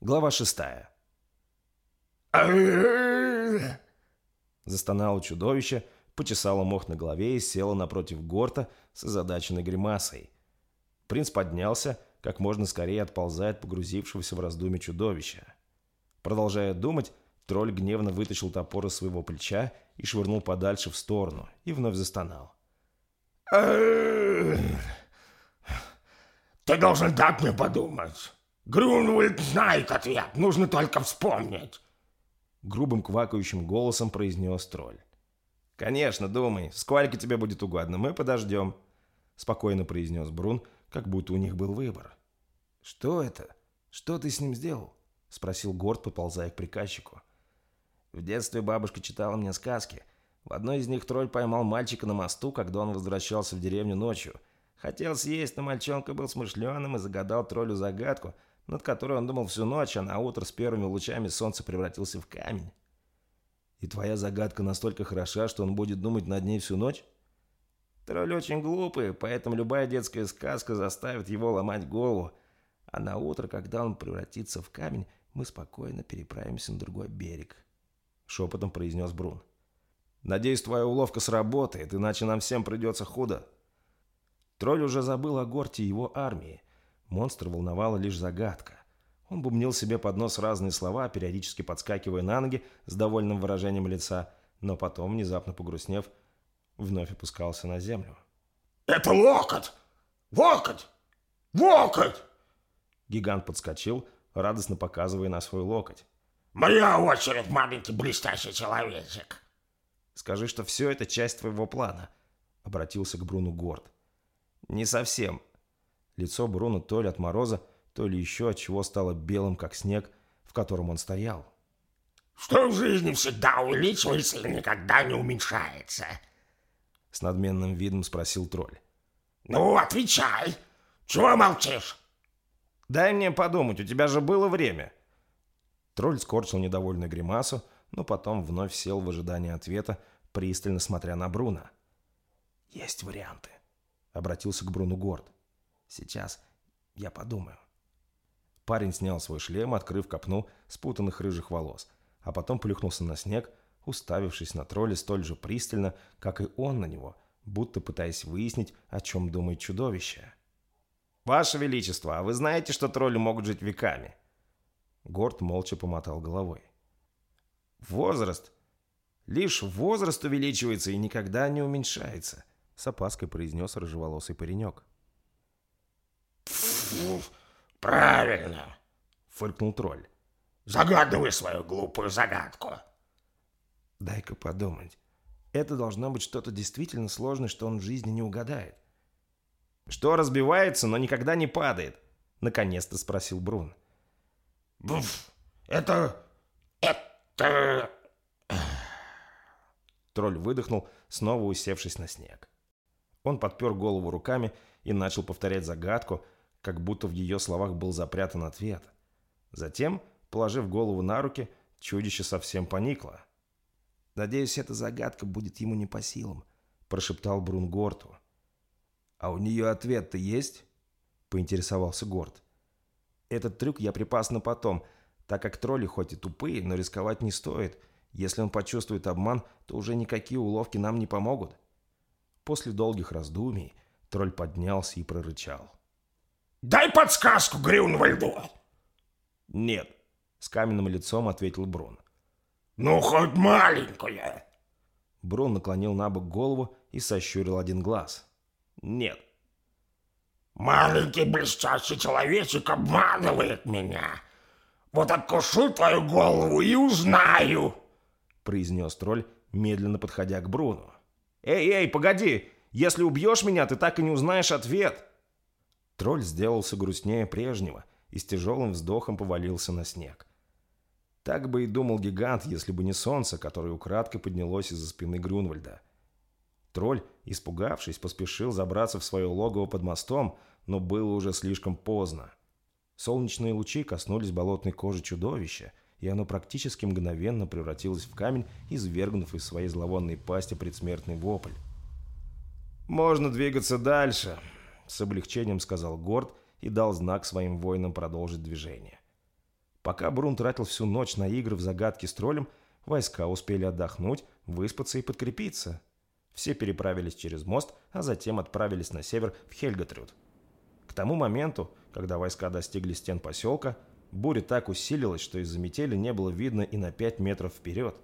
Глава шестая. Застонало чудовище, почесало мох на голове и село напротив Горта с озадаченной гримасой. Принц поднялся, как можно скорее отползая от погрузившегося в раздумье чудовища. Продолжая думать, тролль гневно вытащил топор из своего плеча и швырнул подальше в сторону, и вновь застонал. Ты должен дать мне подумать. Грюнвальд знает ответ, нужно только вспомнить. Грубым квакающим голосом произнес тролль. «Конечно, думай, сколько тебе будет угодно, мы подождем», спокойно произнес Брун, как будто у них был выбор. «Что это? Что ты с ним сделал?» спросил Горд, подползая к приказчику. В детстве бабушка читала мне сказки. В одной из них тролль поймал мальчика на мосту, когда он возвращался в деревню ночью. Хотел съесть, но мальчонка был смышленым и загадал троллю загадку, над которой он думал всю ночь, а на утро с первыми лучами солнца превратился в камень. И твоя загадка настолько хороша, что он будет думать над ней всю ночь? Тролль очень глупый, поэтому любая детская сказка заставит его ломать голову. А на утро, когда он превратится в камень, мы спокойно переправимся на другой берег. Шепотом произнес Брун. Надеюсь, твоя уловка сработает, иначе нам всем придется худо. Тролль уже забыл о Горте его армии. Монстр волновала лишь загадка. Он бумнил себе под нос разные слова, периодически подскакивая на ноги с довольным выражением лица, но потом, внезапно погрустнев, вновь опускался на землю. «Это локоть! Локоть! Локоть!» Гигант подскочил, радостно показывая на свой локоть. «Моя очередь, маленький блестящий человечек!» «Скажи, что все это часть твоего плана», — обратился к Бруну Горд. «Не совсем». Лицо Бруно то ли от мороза, то ли еще от чего стало белым, как снег, в котором он стоял. «Что в жизни всегда увеличивается и никогда не уменьшается?» С надменным видом спросил тролль. «Ну, отвечай! Чего молчишь?» «Дай мне подумать, у тебя же было время!» Тролль скорчил недовольную гримасу, но потом вновь сел в ожидании ответа, пристально смотря на Бруна. «Есть варианты», — обратился к Бруну Горд. «Сейчас я подумаю». Парень снял свой шлем, открыв копну спутанных рыжих волос, а потом плюхнулся на снег, уставившись на тролля столь же пристально, как и он на него, будто пытаясь выяснить, о чем думает чудовище. «Ваше Величество, а вы знаете, что тролли могут жить веками?» Горд молча помотал головой. Возраст. Лишь возраст увеличивается и никогда не уменьшается, с опаской произнес рыжеволосый паренек. «Правильно!» — фыркнул тролль. «Загадывай свою глупую загадку!» «Дай-ка подумать. Это должно быть что-то действительно сложное, что он в жизни не угадает». «Что разбивается, но никогда не падает?» — наконец-то спросил Брун. «Буф! Это... это...» Тролль выдохнул, снова усевшись на снег. Он подпер голову руками и начал повторять загадку, как будто в ее словах был запрятан ответ. Затем, положив голову на руки, чудище совсем поникло. «Надеюсь, эта загадка будет ему не по силам», – прошептал Брун Горту. «А у нее ответ-то есть?» – поинтересовался Горд. «Этот трюк я припас на потом – так как тролли хоть и тупые, но рисковать не стоит. Если он почувствует обман, то уже никакие уловки нам не помогут. После долгих раздумий тролль поднялся и прорычал. «Дай подсказку Грюнвальду!» «Нет», — с каменным лицом ответил Брун. «Ну, хоть маленькую!» Брун наклонил на бок голову и сощурил один глаз. «Нет». «Маленький блестящий человечек обманывает меня!» Вот откушу твою голову и узнаю!» произнес тролль, медленно подходя к Бруну. «Эй, эй, погоди! Если убьешь меня, ты так и не узнаешь ответ!» Тролль сделался грустнее прежнего и с тяжелым вздохом повалился на снег. Так бы и думал гигант, если бы не солнце, которое украдкой поднялось из-за спины Грюнвальда. Тролль, испугавшись, поспешил забраться в свое логово под мостом, но было уже слишком поздно. Солнечные лучи коснулись болотной кожи чудовища, и оно практически мгновенно превратилось в камень, извергнув из своей зловонной пасти предсмертный вопль. «Можно двигаться дальше», — с облегчением сказал Горд и дал знак своим воинам продолжить движение. Пока Брун тратил всю ночь на игры в загадки с троллем, войска успели отдохнуть, выспаться и подкрепиться. Все переправились через мост, а затем отправились на север в Хельгатрюд. К тому моменту, когда войска достигли стен поселка, буря так усилилась, что из-за метели не было видно и на 5 метров вперед.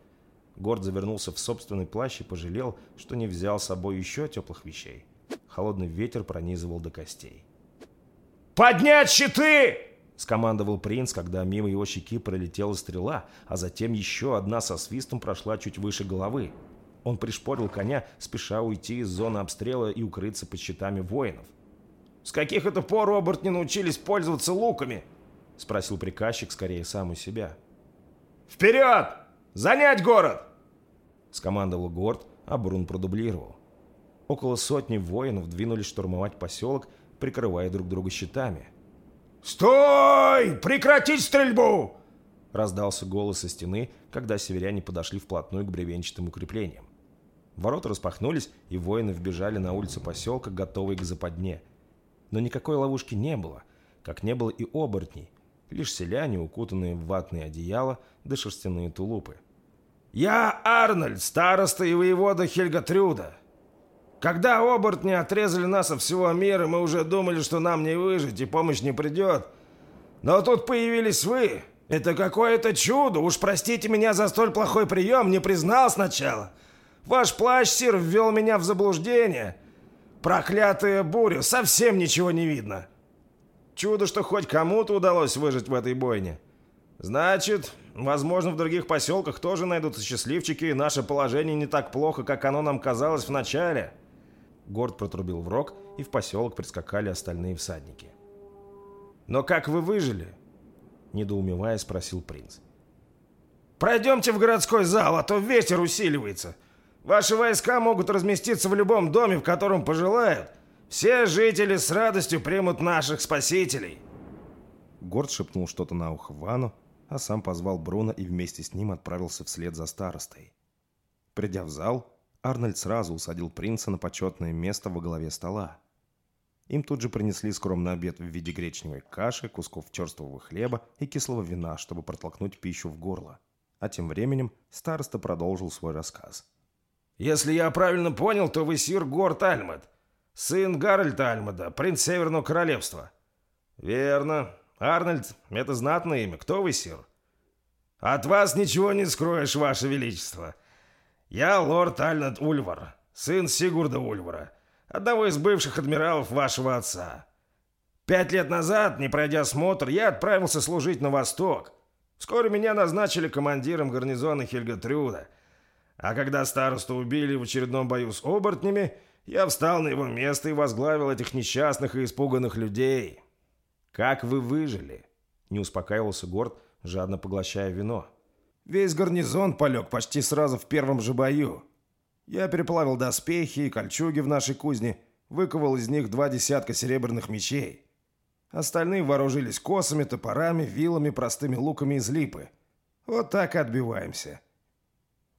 Горд завернулся в собственный плащ и пожалел, что не взял с собой еще теплых вещей. Холодный ветер пронизывал до костей. «Поднять щиты!» — скомандовал принц, когда мимо его щеки пролетела стрела, а затем еще одна со свистом прошла чуть выше головы. Он пришпорил коня, спеша уйти из зоны обстрела и укрыться под щитами воинов. «С каких это пор оборотни научились пользоваться луками?» — спросил приказчик скорее сам у себя. «Вперед! Занять город!» — скомандовал Горд, а Брун продублировал. Около сотни воинов двинулись штурмовать поселок, прикрывая друг друга щитами — «Стой! Прекратить стрельбу!» Раздался голос со стены, когда северяне подошли вплотную к бревенчатым укреплениям. Ворота распахнулись, и воины вбежали на улицу поселка, готовые к западне. Но никакой ловушки не было, как не было и оборотней, лишь селяне, укутанные в ватные одеяла да шерстяные тулупы. «Я Арнольд, староста и воевода Хельгатрюда. Когда оборотни отрезали нас от всего мира, мы уже думали, что нам не выжить и помощь не придет. Но тут появились вы. Это какое-то чудо. Уж простите меня за столь плохой прием, не признал сначала. Ваш плащ, сир, ввел меня в заблуждение. Проклятая буря, совсем ничего не видно. Чудо, что хоть кому-то удалось выжить в этой бойне. Значит, возможно, в других поселках тоже найдутся счастливчики, и наше положение не так плохо, как оно нам казалось в начале. Горд протрубил в рог, и в поселок прискакали остальные всадники. «Но как вы выжили?» Недоумевая, спросил принц. «Пройдемте в городской зал, а то ветер усиливается. Ваши войска могут разместиться в любом доме, в котором пожелают. Все жители с радостью примут наших спасителей». Горд шепнул что-то на ухо Вану, а сам позвал Бруно и вместе с ним отправился вслед за старостой. Придя в зал, Арнольд сразу усадил принца на почетное место во главе стола. Им тут же принесли скромный обед в виде гречневой каши, кусков черствого хлеба и кислого вина, чтобы протолкнуть пищу в горло. А тем временем староста продолжил свой рассказ. «Если я правильно понял, то вы сир Горд Альмад, сын Гарольда Альмада, принц Северного Королевства». «Верно. Арнольд — это знатное имя. Кто вы, сир?» «От вас ничего не скроешь, ваше величество. Я лорд Альнат Ульвар, сын Сигурда Ульвара, одного из бывших адмиралов вашего отца. Пять лет назад, не пройдя осмотр, я отправился служить на восток. Вскоре меня назначили командиром гарнизона Хельгатрюда. А когда старосту убили в очередном бою с оборотнями, я встал на его место и возглавил этих несчастных и испуганных людей. «Как вы выжили?» — не успокаивался Горд, жадно поглощая вино. Весь гарнизон полег почти сразу в первом же бою. Я переплавил доспехи и кольчуги в нашей кузне, выковал из них два десятка серебряных мечей. Остальные вооружились косами, топорами, вилами, простыми луками из липы. Вот так и отбиваемся.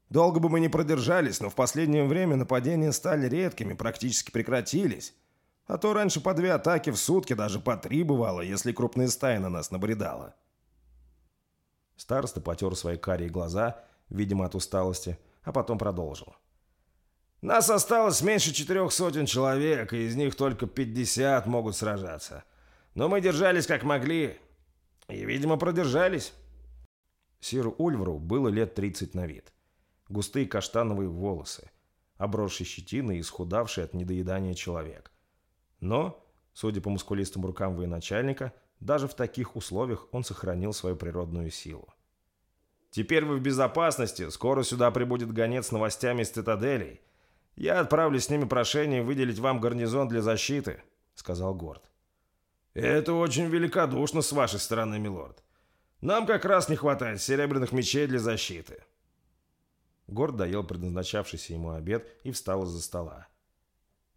Долго бы мы не продержались, но в последнее время нападения стали редкими, практически прекратились. А то раньше по две атаки в сутки, даже по три бывало, если крупная стая на нас набредала. Староста потер свои карие глаза, видимо, от усталости, а потом продолжил. «Нас осталось меньше четырех сотен человек, и из них только пятьдесят могут сражаться. Но мы держались как могли, и, видимо, продержались». Сиру Ульвру было лет тридцать на вид. Густые каштановые волосы, обросший щетиной и исхудавший от недоедания человек. Но, судя по мускулистым рукам военачальника, даже в таких условиях он сохранил свою природную силу. «Теперь вы в безопасности. Скоро сюда прибудет гонец с новостями из цитаделей. Я отправлю с ними прошение выделить вам гарнизон для защиты», — сказал Горд. «Это очень великодушно с вашей стороны, милорд. Нам как раз не хватает серебряных мечей для защиты». Горд доел предназначавшийся ему обед и встал из-за стола.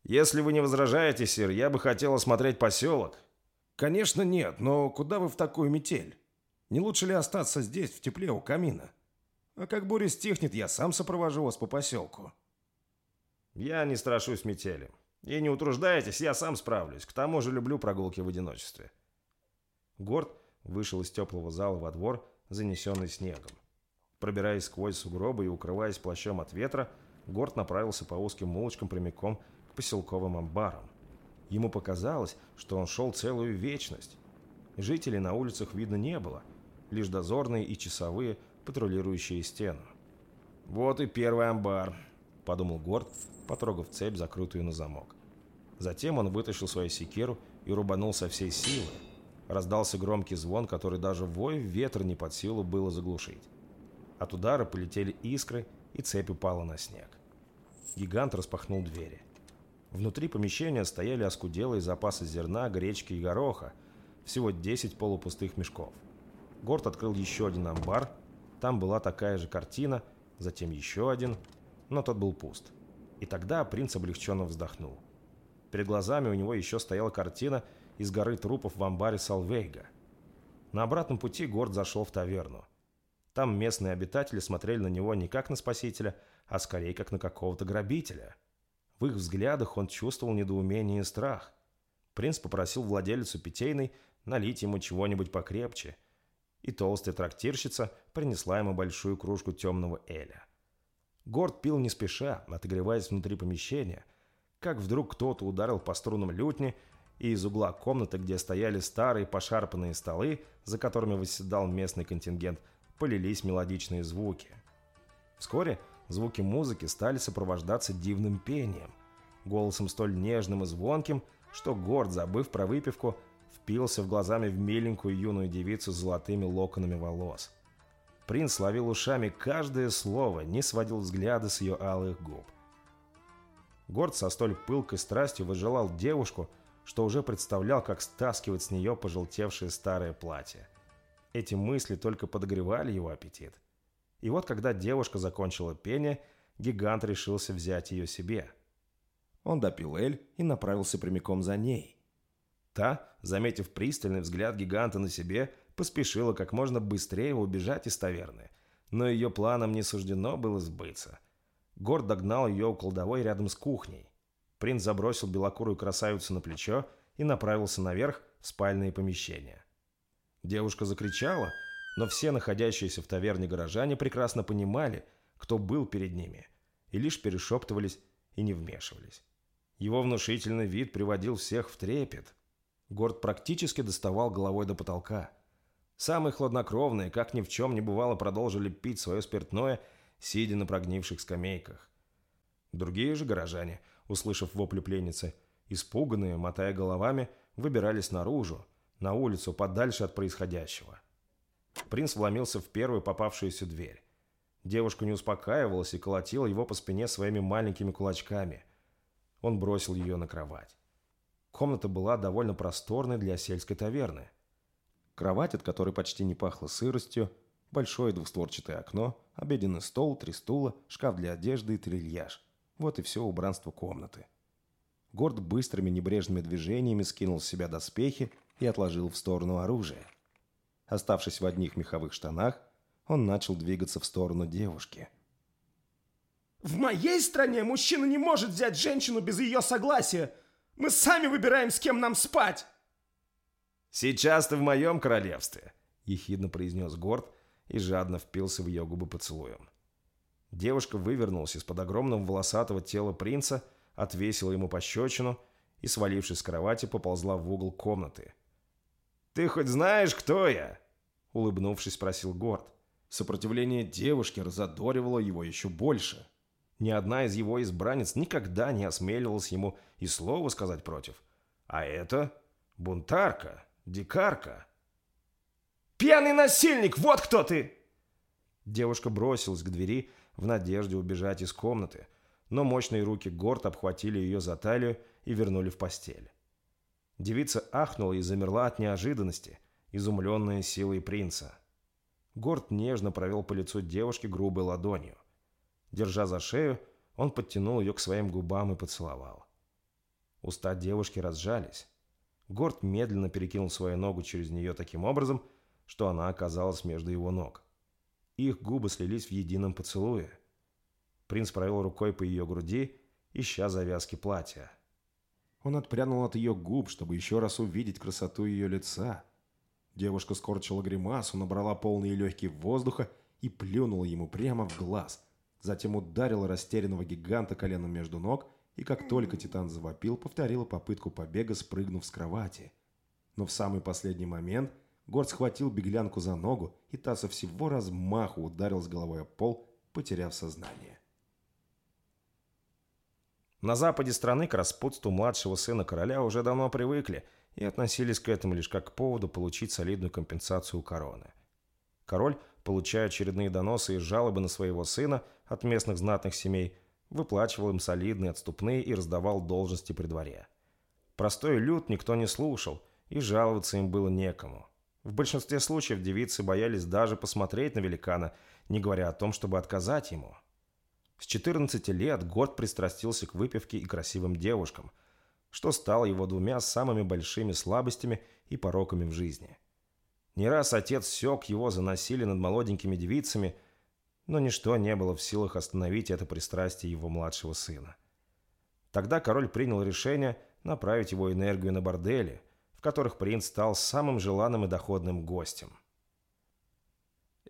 «Если вы не возражаете, сир, я бы хотел осмотреть поселок», «Конечно нет, но куда вы в такую метель? Не лучше ли остаться здесь, в тепле у камина? А как буря стихнет, я сам сопровожу вас по поселку». «Я не страшусь метели. И не утруждайтесь, я сам справлюсь. К тому же люблю прогулки в одиночестве». Горд вышел из теплого зала во двор, занесенный снегом. Пробираясь сквозь сугробы и укрываясь плащом от ветра, Горд направился по узким улочкам прямиком к поселковым амбарам. Ему показалось, что он шел целую вечность. Жителей на улицах видно не было, лишь дозорные и часовые, патрулирующие стену. «Вот и первый амбар», — подумал Горд, потрогав цепь, закрытую на замок. Затем он вытащил свою секиру и рубанул со всей силы. Раздался громкий звон, который даже вой ветра не под силу было заглушить. От удара полетели искры, и цепь упала на снег. Гигант распахнул двери. Внутри помещения стояли оскуделые запасы зерна, гречки и гороха, всего 10 полупустых мешков. Горд открыл еще один амбар, там была такая же картина, затем еще один, но тот был пуст. И тогда принц облегченно вздохнул. Перед глазами у него еще стояла картина из горы трупов в амбаре Салвейга. На обратном пути Горд зашел в таверну. Там местные обитатели смотрели на него не как на спасителя, а скорее как на какого-то грабителя. В их взглядах он чувствовал недоумение и страх. Принц попросил владелицу питейной налить ему чего-нибудь покрепче, и толстая трактирщица принесла ему большую кружку темного эля. Горд пил не спеша, отогреваясь внутри помещения, как вдруг кто-то ударил по струнам лютни, и из угла комнаты, где стояли старые пошарпанные столы, за которыми восседал местный контингент, полились мелодичные звуки. Вскоре звуки музыки стали сопровождаться дивным пением, голосом столь нежным и звонким, что Горд, забыв про выпивку, впился в глазами в миленькую юную девицу с золотыми локонами волос. Принц ловил ушами каждое слово, не сводил взгляда с ее алых губ. Горд со столь пылкой страстью выжелал девушку, что уже представлял, как стаскивать с нее пожелтевшее старое платье. Эти мысли только подогревали его аппетит. И вот когда девушка закончила пение, гигант решился взять ее себе. Он допил эль и направился прямиком за ней. Та, заметив пристальный взгляд гиганта на себе, поспешила как можно быстрее убежать из таверны. Но ее планам не суждено было сбыться. Горд догнал ее у кладовой рядом с кухней. Принц забросил белокурую красавицу на плечо и направился наверх в спальные помещения. Девушка закричала, но все находящиеся в таверне горожане прекрасно понимали, кто был перед ними, и лишь перешептывались и не вмешивались. Его внушительный вид приводил всех в трепет. Горд практически доставал головой до потолка. Самые хладнокровные, как ни в чем не бывало, продолжили пить свое спиртное, сидя на прогнивших скамейках. Другие же горожане, услышав вопли пленницы, испуганные, мотая головами, выбирались наружу, на улицу, подальше от происходящего. Принц вломился в первую попавшуюся дверь. Девушка не успокаивалась и колотила его по спине своими маленькими кулачками. Он бросил ее на кровать. Комната была довольно просторной для сельской таверны. Кровать, от которой почти не пахло сыростью, большое двустворчатое окно, обеденный стол, три стула, шкаф для одежды и трильяж. Вот и все убранство комнаты. Горд быстрыми небрежными движениями скинул с себя доспехи и отложил в сторону оружие. Оставшись в одних меховых штанах, он начал двигаться в сторону девушки. «В моей стране мужчина не может взять женщину без ее согласия. Мы сами выбираем, с кем нам спать!» «Сейчас ты в моем королевстве», — ехидно произнес Горд и жадно впился в ее губы поцелуем. Девушка вывернулась из-под огромного волосатого тела принца, отвесила ему пощечину и, свалившись с кровати, поползла в угол комнаты. «Ты хоть знаешь, кто я?» — улыбнувшись, спросил Горд. Сопротивление девушки разодоривало его еще больше. Ни одна из его избранниц никогда не осмеливалась ему и слова сказать против. А это бунтарка, дикарка. «Пьяный насильник, вот кто ты!» Девушка бросилась к двери в надежде убежать из комнаты, но мощные руки Горд обхватили ее за талию и вернули в постель. Девица ахнула и замерла от неожиданности, изумленная силой принца. Горд нежно провел по лицу девушки грубой ладонью. Держа за шею, он подтянул ее к своим губам и поцеловал. Уста девушки разжались. Горд медленно перекинул свою ногу через нее таким образом, что она оказалась между его ног. Их губы слились в едином поцелуе. Принц провел рукой по ее груди, ища завязки платья. Он отпрянул от ее губ, чтобы еще раз увидеть красоту ее лица. Девушка скорчила гримасу, набрала полные легкие воздуха и плюнула ему прямо в глаз. Затем ударила растерянного гиганта коленом между ног и, как только Титан завопил, повторила попытку побега, спрыгнув с кровати. Но в самый последний момент Горд схватил беглянку за ногу, и та со всего размаху ударил с головой о пол, потеряв сознание. На западе страны к распутству младшего сына короля уже давно привыкли и относились к этому лишь как к поводу получить солидную компенсацию короны. Король, получая очередные доносы и жалобы на своего сына от местных знатных семей, выплачивал им солидные отступные и раздавал должности при дворе. Простой люд никто не слушал, и жаловаться им было некому. В большинстве случаев девицы боялись даже посмотреть на великана, не говоря о том, чтобы отказать ему – с 14 лет Горд пристрастился к выпивке и красивым девушкам, что стало его двумя самыми большими слабостями и пороками в жизни. Не раз отец сёк его за насилие над молоденькими девицами, но ничто не было в силах остановить это пристрастие его младшего сына. Тогда король принял решение направить его энергию на бордели, в которых принц стал самым желанным и доходным гостем.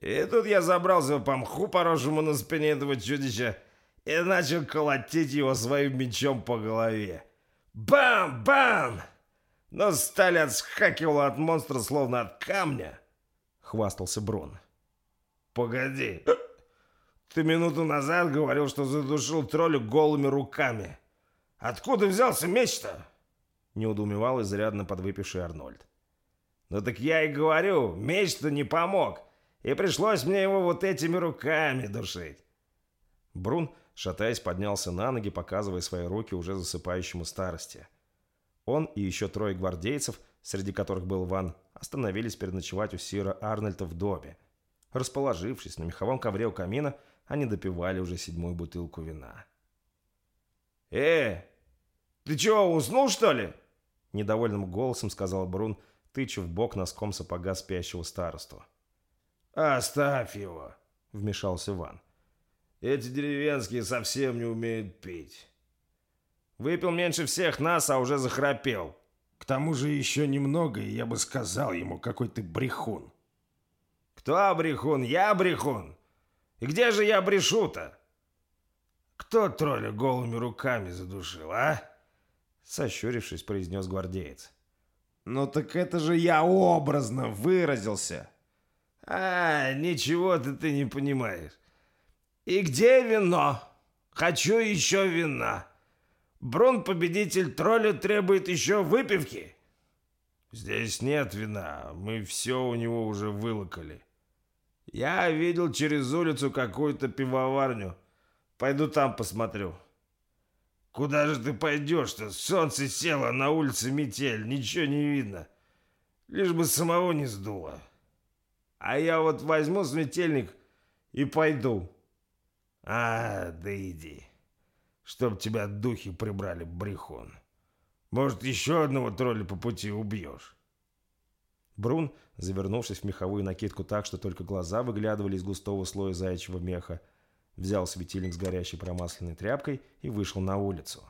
И тут я забрался по мху, поросшему на спине этого чудища, и начал колотить его своим мечом по голове. Бам-бам! Но сталь отскакивала от монстра, словно от камня, — хвастался Брун. Погоди, ты минуту назад говорил, что задушил тролля голыми руками. Откуда взялся меч-то? Не удумевал изрядно подвыпивший Арнольд. Ну так я и говорю, меч-то не помог и пришлось мне его вот этими руками душить. Брун, шатаясь, поднялся на ноги, показывая свои руки уже засыпающему старости. Он и еще трое гвардейцев, среди которых был Ван, остановились переночевать у Сира Арнольда в доме. Расположившись на меховом ковре у камина, они допивали уже седьмую бутылку вина. «Э, ты чего, уснул, что ли?» Недовольным голосом сказал Брун, тыча в бок носком сапога спящего старосту. «Оставь его», — вмешался Иван. «Эти деревенские совсем не умеют пить. Выпил меньше всех нас, а уже захрапел. К тому же еще немного, и я бы сказал ему, какой ты брехун». «Кто брехун? Я брехун? И где же я брешу-то?» «Кто тролля голыми руками задушил, а?» Сощурившись, произнес гвардеец. «Ну так это же я образно выразился!» А, ничего-то ты не понимаешь. И где вино? Хочу еще вина. Брун, победитель тролля, требует еще выпивки. Здесь нет вина, мы все у него уже вылокали. Я видел через улицу какую-то пивоварню. Пойду там посмотрю. Куда же ты пойдешь-то? Солнце село, на улице метель, ничего не видно. Лишь бы самого не сдуло. А я вот возьму светильник и пойду. А, да иди. Чтоб тебя духи прибрали, брехун. Может, еще одного тролля по пути убьешь. Брун, завернувшись в меховую накидку так, что только глаза выглядывали из густого слоя заячьего меха, взял светильник с горящей промасленной тряпкой и вышел на улицу.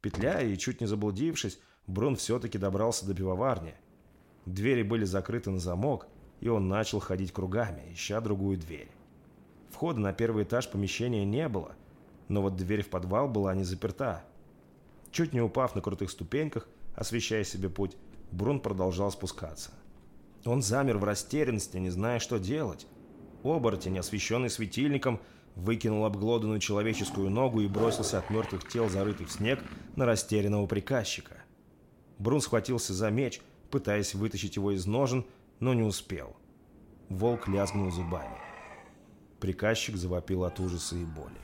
Петляя и чуть не заблудившись, Брун все-таки добрался до пивоварни. Двери были закрыты на замок, и он начал ходить кругами, ища другую дверь. Входа на первый этаж помещения не было, но вот дверь в подвал была не заперта. Чуть не упав на крутых ступеньках, освещая себе путь, Брун продолжал спускаться. Он замер в растерянности, не зная, что делать. Оборотень, освещенный светильником, выкинул обглоданную человеческую ногу и бросился от мертвых тел, зарытых в снег, на растерянного приказчика. Брун схватился за меч, пытаясь вытащить его из ножен, но не успел. Волк лязгнул зубами. Приказчик завопил от ужаса и боли.